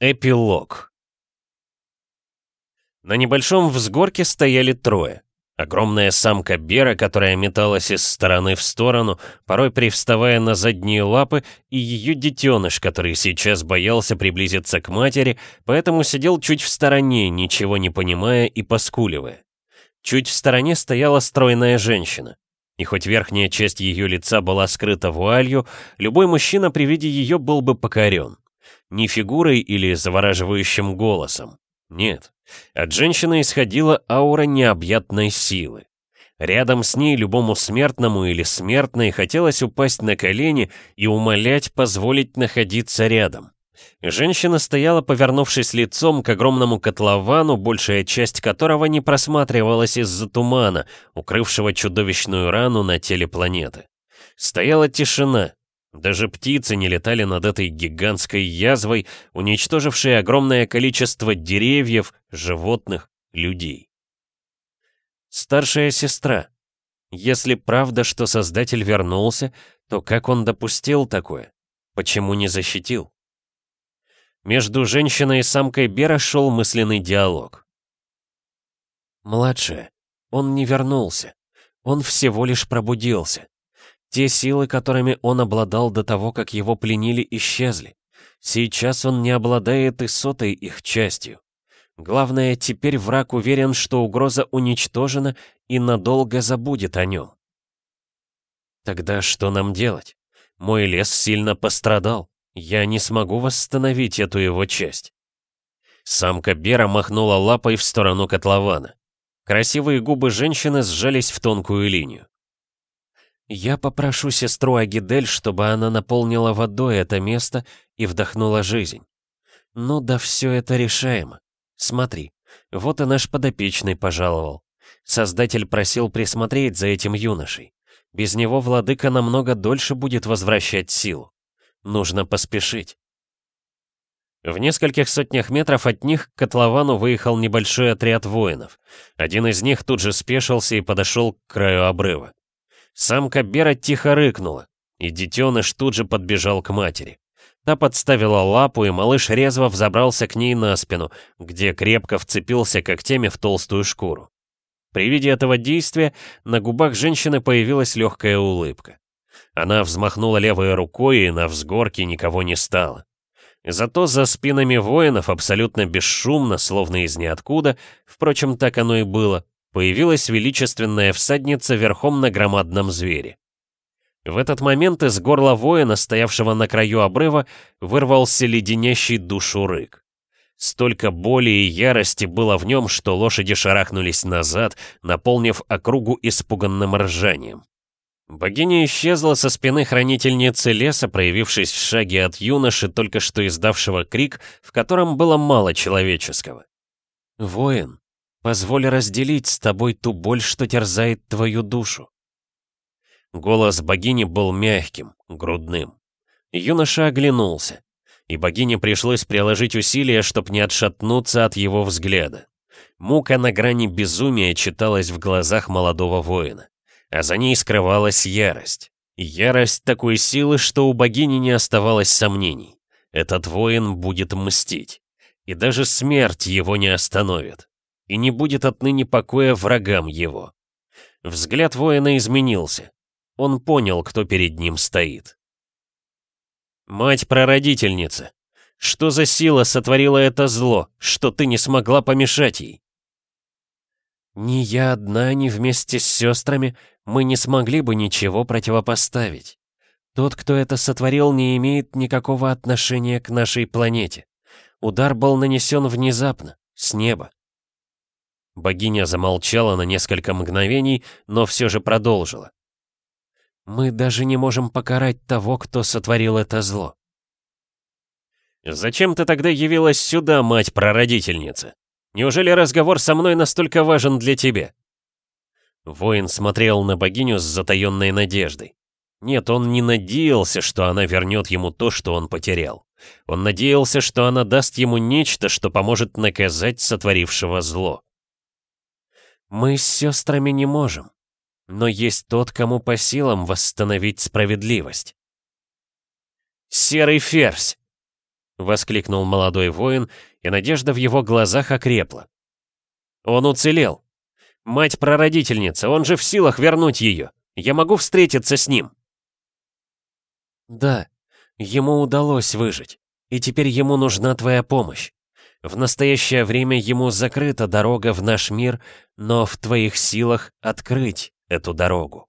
Эпилог На небольшом взгорке стояли трое. Огромная самка Бера, которая металась из стороны в сторону, порой привставая на задние лапы, и ее детеныш, который сейчас боялся приблизиться к матери, поэтому сидел чуть в стороне, ничего не понимая и поскуливая. Чуть в стороне стояла стройная женщина. И хоть верхняя часть ее лица была скрыта вуалью, любой мужчина при виде ее был бы покорен. Не фигурой или завораживающим голосом. Нет, от женщины исходила аура необъятной силы. Рядом с ней любому смертному или смертной хотелось упасть на колени и умолять позволить находиться рядом. Женщина стояла, повернувшись лицом к огромному котловану, большая часть которого не просматривалась из-за тумана, укрывшего чудовищную рану на теле планеты. Стояла тишина, даже птицы не летали над этой гигантской язвой, уничтожившей огромное количество деревьев, животных, людей. Старшая сестра. Если правда, что Создатель вернулся, то как он допустил такое? Почему не защитил? Между женщиной и самкой Бера шел мысленный диалог. Младшая. Он не вернулся. Он всего лишь пробудился. Те силы, которыми он обладал до того, как его пленили, исчезли. Сейчас он не обладает и сотой их частью. Главное, теперь враг уверен, что угроза уничтожена и надолго забудет о нем. Тогда что нам делать? Мой лес сильно пострадал. Я не смогу восстановить эту его часть. Самка Бера махнула лапой в сторону котлована. Красивые губы женщины сжались в тонкую линию. Я попрошу сестру Агидель, чтобы она наполнила водой это место и вдохнула жизнь. Ну да все это решаемо. Смотри, вот и наш подопечный пожаловал. Создатель просил присмотреть за этим юношей. Без него владыка намного дольше будет возвращать силу. Нужно поспешить. В нескольких сотнях метров от них к котловану выехал небольшой отряд воинов. Один из них тут же спешился и подошел к краю обрыва. Самка Бера тихо рыкнула, и детеныш тут же подбежал к матери. Та подставила лапу, и малыш резво взобрался к ней на спину, где крепко вцепился когтями в толстую шкуру. При виде этого действия на губах женщины появилась легкая улыбка. Она взмахнула левой рукой, и на взгорке никого не стало. Зато за спинами воинов абсолютно бесшумно, словно из ниоткуда, впрочем, так оно и было, появилась величественная всадница верхом на громадном звере. В этот момент из горла воина, стоявшего на краю обрыва, вырвался леденящий душу рык. Столько боли и ярости было в нем, что лошади шарахнулись назад, наполнив округу испуганным ржанием. Богиня исчезла со спины хранительницы леса, проявившись в шаге от юноши, только что издавшего крик, в котором было мало человеческого. «Воин, Позволь разделить с тобой ту боль, что терзает твою душу. Голос богини был мягким, грудным. Юноша оглянулся, и богине пришлось приложить усилия, чтобы не отшатнуться от его взгляда. Мука на грани безумия читалась в глазах молодого воина, а за ней скрывалась ярость. Ярость такой силы, что у богини не оставалось сомнений. Этот воин будет мстить, и даже смерть его не остановит и не будет отныне покоя врагам его. Взгляд воина изменился. Он понял, кто перед ним стоит. «Мать-прародительница, что за сила сотворила это зло, что ты не смогла помешать ей?» «Ни я одна, ни вместе с сестрами мы не смогли бы ничего противопоставить. Тот, кто это сотворил, не имеет никакого отношения к нашей планете. Удар был нанесен внезапно, с неба. Богиня замолчала на несколько мгновений, но все же продолжила. «Мы даже не можем покарать того, кто сотворил это зло». «Зачем ты тогда явилась сюда, мать-прародительница? Неужели разговор со мной настолько важен для тебя?» Воин смотрел на богиню с затаенной надеждой. Нет, он не надеялся, что она вернет ему то, что он потерял. Он надеялся, что она даст ему нечто, что поможет наказать сотворившего зло. Мы с сестрами не можем, но есть тот, кому по силам восстановить справедливость. Серый ферзь! — воскликнул молодой воин, и надежда в его глазах окрепла. «Он уцелел! Мать-прародительница, он же в силах вернуть ее! Я могу встретиться с ним!» «Да, ему удалось выжить, и теперь ему нужна твоя помощь. В настоящее время ему закрыта дорога в наш мир, но в твоих силах открыть эту дорогу».